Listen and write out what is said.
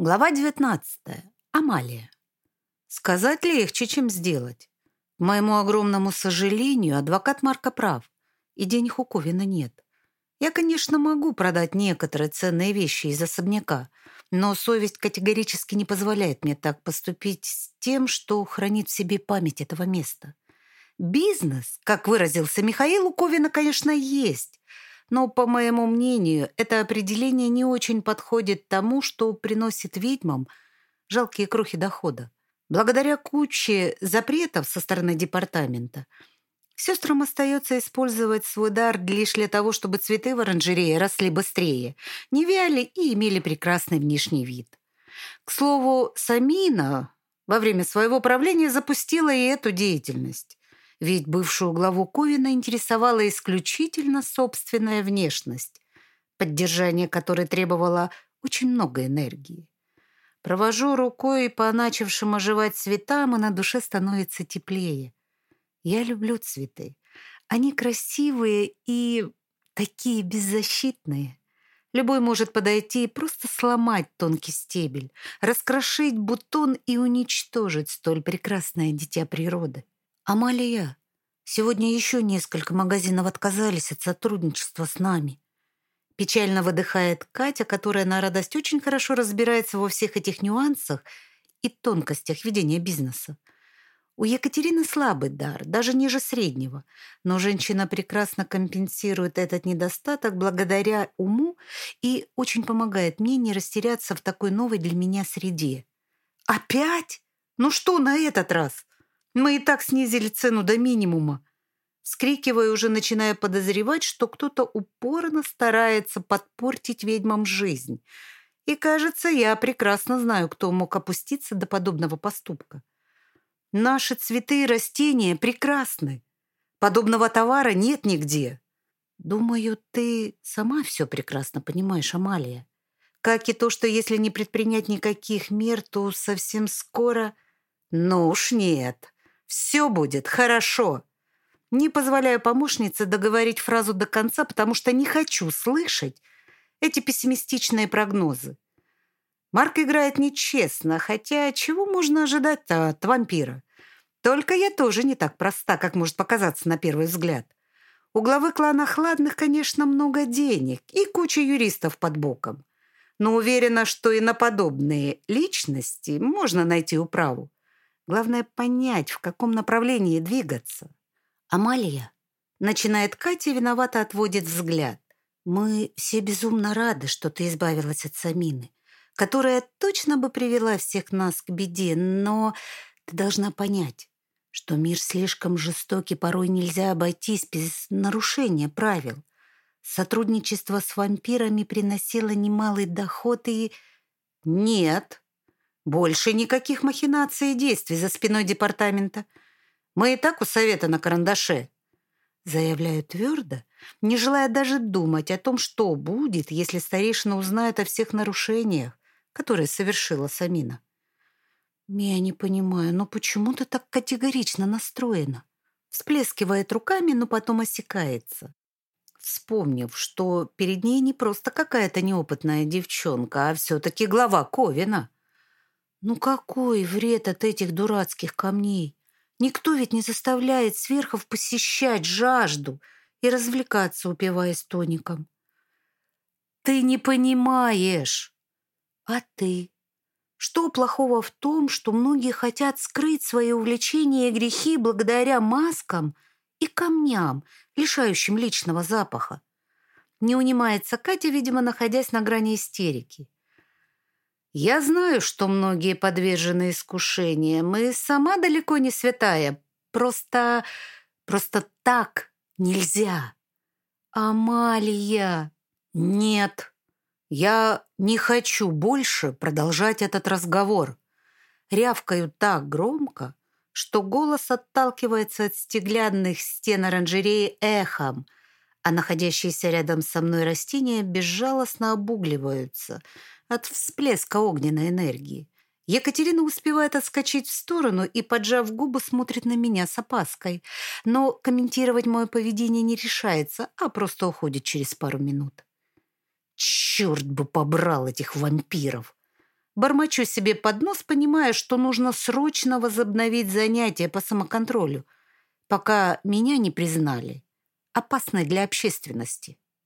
Глава 19. Амалия. Сказать легче, чем сделать. К моему огромному сожалению, адвокат Марка прав, и денег у Ковина нет. Я, конечно, могу продать некоторые ценные вещи из особняка, но совесть категорически не позволяет мне так поступить с тем, что хранит в себе память этого места. Бизнес, как выразился Михаил, у Ковина, конечно, есть, но, по моему мнению, это определение не очень подходит тому, что приносит ведьмам жалкие крохи дохода. Благодаря куче запретов со стороны департамента сестрам остается использовать свой дар лишь для того, чтобы цветы в оранжерее росли быстрее, не вяли и имели прекрасный внешний вид. К слову, Самина во время своего правления запустила и эту деятельность ведь бывшую главу Ковина интересовала исключительно собственная внешность, поддержание которой требовало очень много энергии. Провожу рукой по начавшим оживать цветам, и на душе становится теплее. Я люблю цветы. Они красивые и такие беззащитные. Любой может подойти и просто сломать тонкий стебель, раскрошить бутон и уничтожить столь прекрасное дитя природы. «Амалия, сегодня еще несколько магазинов отказались от сотрудничества с нами». Печально выдыхает Катя, которая на радость очень хорошо разбирается во всех этих нюансах и тонкостях ведения бизнеса. У Екатерины слабый дар, даже ниже среднего, но женщина прекрасно компенсирует этот недостаток благодаря уму и очень помогает мне не растеряться в такой новой для меня среде. «Опять? Ну что на этот раз?» Мы и так снизили цену до минимума. Скрикивая, уже начиная подозревать, что кто-то упорно старается подпортить ведьмам жизнь. И, кажется, я прекрасно знаю, кто мог опуститься до подобного поступка. Наши цветы и растения прекрасны. Подобного товара нет нигде. Думаю, ты сама все прекрасно понимаешь, Амалия. Как и то, что если не предпринять никаких мер, то совсем скоро... Ну уж нет. Все будет хорошо. Не позволяю помощнице договорить фразу до конца, потому что не хочу слышать эти пессимистичные прогнозы. Марк играет нечестно, хотя чего можно ожидать-то от вампира? Только я тоже не так проста, как может показаться на первый взгляд. У главы клана Хладных, конечно, много денег и куча юристов под боком. Но уверена, что и на подобные личности можно найти управу. Главное понять, в каком направлении двигаться. Амалия, начинает Катя, виновато отводит взгляд. Мы все безумно рады, что ты избавилась от Самины, которая точно бы привела всех нас к беде, но ты должна понять, что мир слишком жестокий, порой нельзя обойтись без нарушения правил. Сотрудничество с вампирами приносило немалый доход и... Нет, больше никаких махинаций и действий за спиной департамента. Мы и так у совета на карандаше. Заявляю твердо, не желая даже думать о том, что будет, если старейшина узнает о всех нарушениях, которые совершила Самина. Я не понимаю, но почему ты так категорично настроена? Всплескивает руками, но потом осекается. Вспомнив, что перед ней не просто какая-то неопытная девчонка, а все-таки глава Ковина. Ну какой вред от этих дурацких камней? Никто ведь не заставляет сверхов посещать жажду и развлекаться, упиваясь тоником. Ты не понимаешь. А ты? Что плохого в том, что многие хотят скрыть свои увлечения и грехи благодаря маскам и камням, лишающим личного запаха? Не унимается Катя, видимо, находясь на грани истерики. Я знаю, что многие подвержены искушениям, и сама далеко не святая. Просто... просто так нельзя. Амалия! Нет, я не хочу больше продолжать этот разговор. Рявкаю так громко, что голос отталкивается от стеклянных стен оранжереи эхом, а находящиеся рядом со мной растения безжалостно обугливаются — от всплеска огненной энергии. Екатерина успевает отскочить в сторону и, поджав губы, смотрит на меня с опаской. Но комментировать мое поведение не решается, а просто уходит через пару минут. Черт бы побрал этих вампиров! Бормочу себе под нос, понимая, что нужно срочно возобновить занятия по самоконтролю, пока меня не признали опасной для общественности.